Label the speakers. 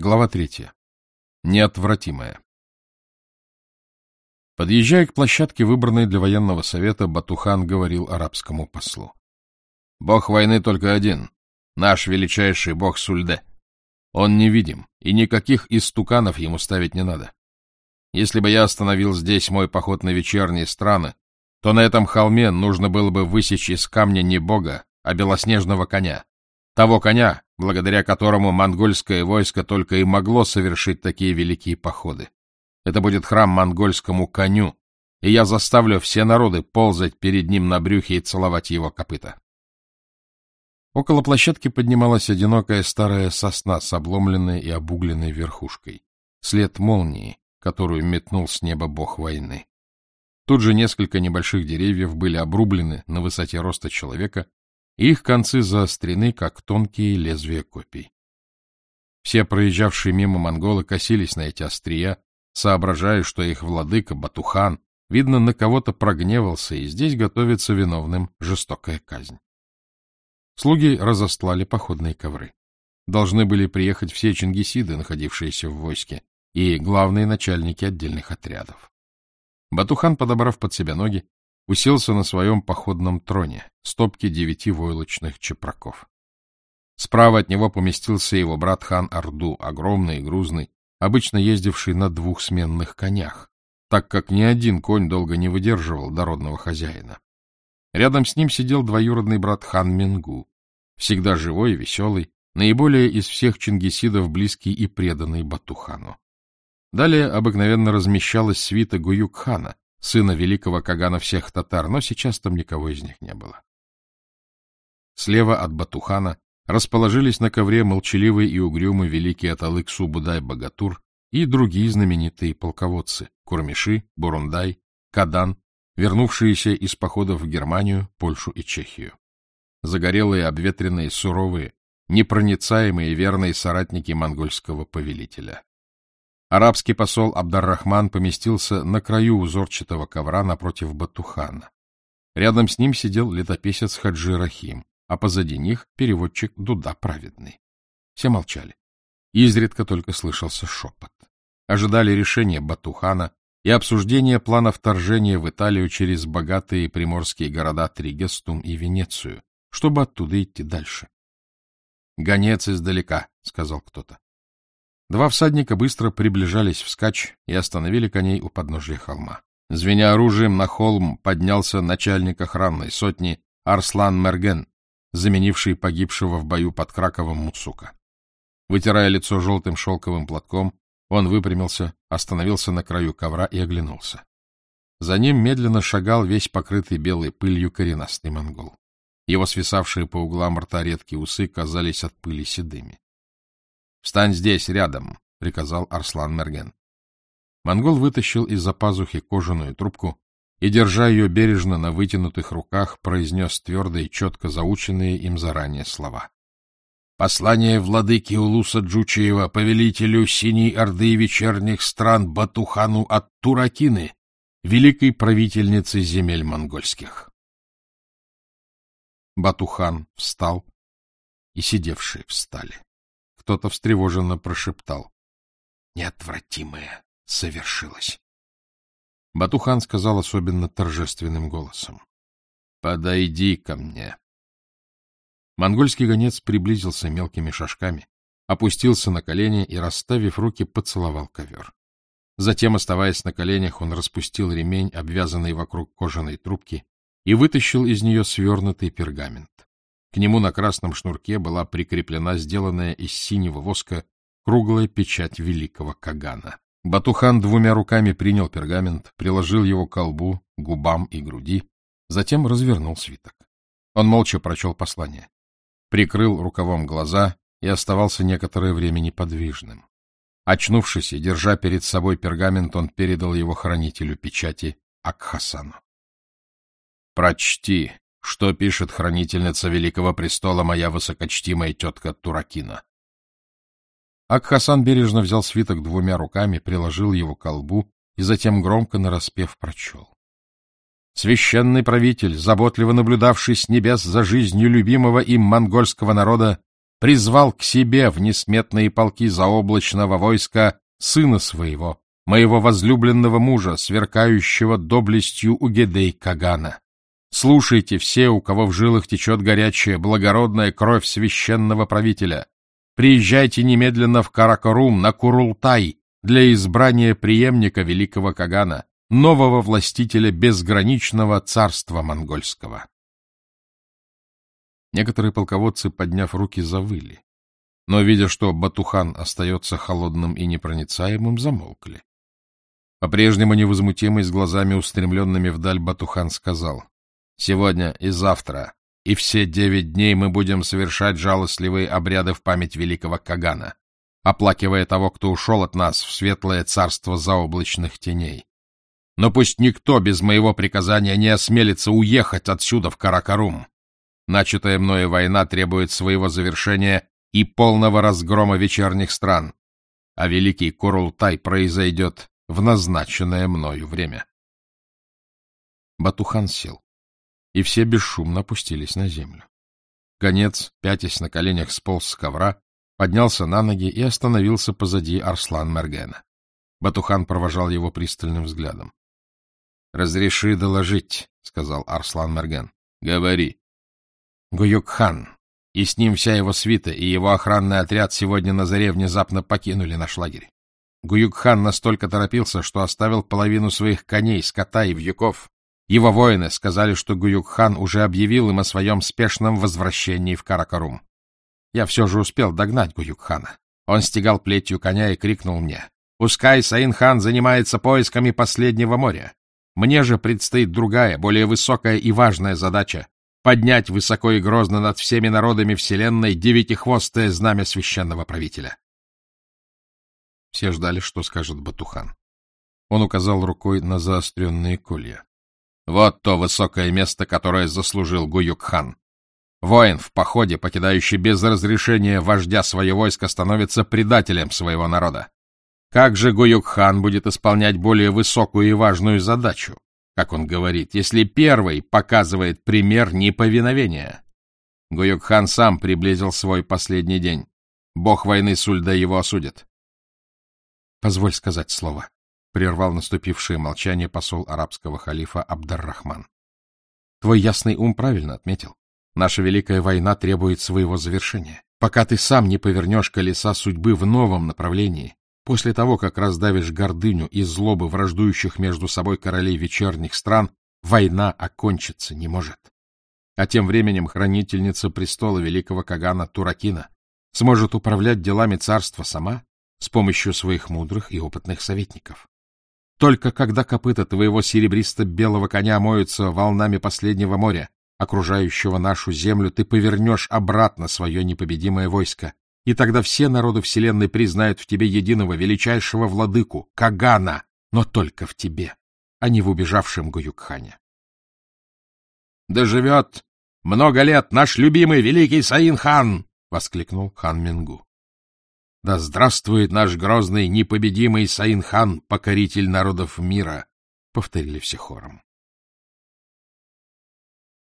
Speaker 1: Глава третья. Неотвратимая. Подъезжая к площадке, выбранной для военного совета, Батухан говорил арабскому послу. — Бог войны только один. Наш величайший бог Сульде. Он невидим, и никаких истуканов ему ставить не надо. Если бы я остановил здесь мой поход на вечерние страны, то на этом холме нужно было бы высечь из камня не бога, а белоснежного коня. Того коня, благодаря которому монгольское войско только и могло совершить такие великие походы. Это будет храм монгольскому коню, и я заставлю все народы ползать перед ним на брюхе и целовать его копыта. Около площадки поднималась одинокая старая сосна с обломленной и обугленной верхушкой, след молнии, которую метнул с неба бог войны. Тут же несколько небольших деревьев были обрублены на высоте роста человека их концы заострены, как тонкие лезвия копий. Все проезжавшие мимо монголы косились на эти острия, соображая, что их владыка Батухан, видно, на кого-то прогневался, и здесь готовится виновным жестокая казнь. Слуги разостлали походные ковры. Должны были приехать все чингисиды, находившиеся в войске, и главные начальники отдельных отрядов. Батухан, подобрав под себя ноги, уселся на своем походном троне, стопке девяти войлочных чепраков. Справа от него поместился его брат хан Орду, огромный и грузный, обычно ездивший на двухсменных конях, так как ни один конь долго не выдерживал дородного хозяина. Рядом с ним сидел двоюродный брат хан Мингу, всегда живой и веселый, наиболее из всех чингисидов близкий и преданный Батухану. Далее обыкновенно размещалась свита Гуюк-хана, сына великого Кагана всех татар, но сейчас там никого из них не было. Слева от Батухана расположились на ковре молчаливый и угрюмый великий Аталык Субудай-Богатур и другие знаменитые полководцы — Курмиши, Бурундай, Кадан, вернувшиеся из походов в Германию, Польшу и Чехию. Загорелые, обветренные, суровые, непроницаемые верные соратники монгольского повелителя. Арабский посол Абдар-Рахман поместился на краю узорчатого ковра напротив Батухана. Рядом с ним сидел летописец Хаджи Рахим, а позади них переводчик Дуда Праведный. Все молчали. Изредка только слышался шепот. Ожидали решения Батухана и обсуждения плана вторжения в Италию через богатые приморские города Тригестум и Венецию, чтобы оттуда идти дальше. — Гонец издалека, — сказал кто-то. Два всадника быстро приближались вскачь и остановили коней у подножия холма. Звеня оружием на холм поднялся начальник охранной сотни Арслан Мерген, заменивший погибшего в бою под Краковом Муцука. Вытирая лицо желтым шелковым платком, он выпрямился, остановился на краю ковра и оглянулся. За ним медленно шагал весь покрытый белой пылью коренастый монгол. Его свисавшие по углам рта редкие усы казались от пыли седыми. — Встань здесь, рядом, — приказал Арслан Мерген. Монгол вытащил из-за пазухи кожаную трубку и, держа ее бережно на вытянутых руках, произнес твердо и четко заученные им заранее слова. Послание владыки Улуса Джучиева, повелителю Синей Орды вечерних стран Батухану от Туракины, великой правительницы земель монгольских. Батухан встал, и сидевшие встали. Кто-то встревоженно прошептал. Неотвратимое совершилось. Батухан сказал особенно торжественным голосом. — Подойди ко мне. Монгольский гонец приблизился мелкими шажками, опустился на колени и, расставив руки, поцеловал ковер. Затем, оставаясь на коленях, он распустил ремень, обвязанный вокруг кожаной трубки, и вытащил из нее свернутый пергамент. К нему на красном шнурке была прикреплена сделанная из синего воска круглая печать великого Кагана. Батухан двумя руками принял пергамент, приложил его к колбу, губам и груди, затем развернул свиток. Он молча прочел послание, прикрыл рукавом глаза и оставался некоторое время неподвижным. Очнувшись и держа перед собой пергамент, он передал его хранителю печати Акхасану. — Прочти, что пишет хранительница Великого Престола моя высокочтимая тетка Туракина. Ак-Хасан бережно взял свиток двумя руками, приложил его к колбу и затем громко нараспев прочел. Священный правитель, заботливо наблюдавший с небес за жизнью любимого им монгольского народа, призвал к себе в несметные полки заоблачного войска сына своего, моего возлюбленного мужа, сверкающего доблестью Угедей Кагана. Слушайте все, у кого в жилах течет горячая, благородная кровь священного правителя. Приезжайте немедленно в Каракарум, на Курултай, для избрания преемника великого Кагана, нового властителя безграничного царства монгольского. Некоторые полководцы, подняв руки, завыли, но, видя, что Батухан остается холодным и непроницаемым, замолкли. По-прежнему невозмутимый, с глазами устремленными вдаль, Батухан сказал, «Сегодня и завтра, и все девять дней мы будем совершать жалостливые обряды в память великого Кагана, оплакивая того, кто ушел от нас в светлое царство заоблачных теней. Но пусть никто без моего приказания не осмелится уехать отсюда в Каракарум. Начатая мною война требует своего завершения и полного разгрома вечерних стран, а великий Курултай произойдет в назначенное мною время. Батухан сел, и все бесшумно опустились на землю. Гонец, пятясь на коленях, сполз с ковра, поднялся на ноги и остановился позади Арслан Мергена. Батухан провожал его пристальным взглядом. — Разреши доложить, — сказал Арслан Мерген. — Говори. Гуюк-хан и с ним вся его свита и его охранный отряд сегодня на заре внезапно покинули наш лагерь. Гуюк-хан настолько торопился, что оставил половину своих коней, скота и вьюков. Его воины сказали, что Гуюк-хан уже объявил им о своем спешном возвращении в Каракарум. Я все же успел догнать Гуюк-хана. Он стегал плетью коня и крикнул мне. «Пускай Саин-хан занимается поисками последнего моря. Мне же предстоит другая, более высокая и важная задача — поднять высоко и грозно над всеми народами Вселенной девятихвостое знамя священного правителя. Все ждали, что скажет Батухан. Он указал рукой на заостренные колья. Вот то высокое место, которое заслужил Гуюк-хан. Воин в походе, покидающий без разрешения вождя свое войско, становится предателем своего народа. Как же Гуюк-хан будет исполнять более высокую и важную задачу, как он говорит, если первый показывает пример неповиновения? Гуюк-хан сам приблизил свой последний день. Бог войны Сульда его осудит. — Позволь сказать слово, — прервал наступившее молчание посол арабского халифа Абдаррахман. — Твой ясный ум правильно отметил. Наша великая война требует своего завершения. Пока ты сам не повернешь колеса судьбы в новом направлении, После того, как раздавишь гордыню и злобы враждующих между собой королей вечерних стран, война окончиться не может. А тем временем хранительница престола великого Кагана Туракина сможет управлять делами царства сама с помощью своих мудрых и опытных советников. Только когда копыта твоего серебристо-белого коня моются волнами последнего моря, окружающего нашу землю, ты повернешь обратно свое непобедимое войско и тогда все народы Вселенной признают в тебе единого величайшего владыку, Кагана, но только в тебе, а не в убежавшем Гуюкхане. «Да живет много лет наш любимый великий Саин-хан!» — воскликнул хан Мингу. «Да здравствует наш грозный, непобедимый Саин-хан, покоритель народов мира!» — повторили все хором.